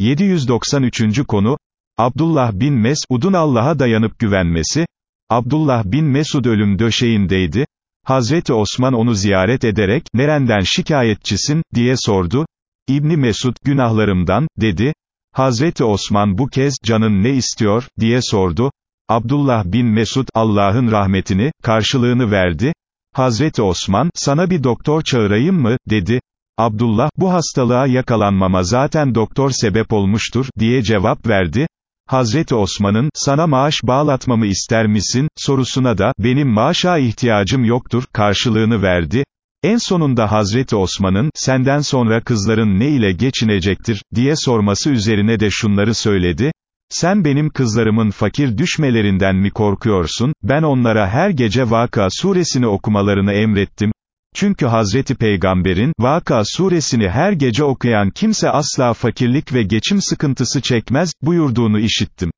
793. konu, Abdullah bin Mesud'un Allah'a dayanıp güvenmesi, Abdullah bin Mesud ölüm döşeğindeydi, Hazreti Osman onu ziyaret ederek, nereden şikayetçisin, diye sordu, İbni Mesud, günahlarımdan, dedi, Hazreti Osman bu kez, canın ne istiyor, diye sordu, Abdullah bin Mesud, Allah'ın rahmetini, karşılığını verdi, Hazreti Osman, sana bir doktor çağırayım mı, dedi, Abdullah, bu hastalığa yakalanmama zaten doktor sebep olmuştur, diye cevap verdi, Hazreti Osman'ın, sana maaş bağlatmamı ister misin, sorusuna da, benim maaşa ihtiyacım yoktur, karşılığını verdi. En sonunda Hazreti Osman'ın, senden sonra kızların ne ile geçinecektir, diye sorması üzerine de şunları söyledi, sen benim kızlarımın fakir düşmelerinden mi korkuyorsun, ben onlara her gece Vaka suresini okumalarını emrettim, çünkü Hazreti Peygamber'in, Vaka suresini her gece okuyan kimse asla fakirlik ve geçim sıkıntısı çekmez, buyurduğunu işittim.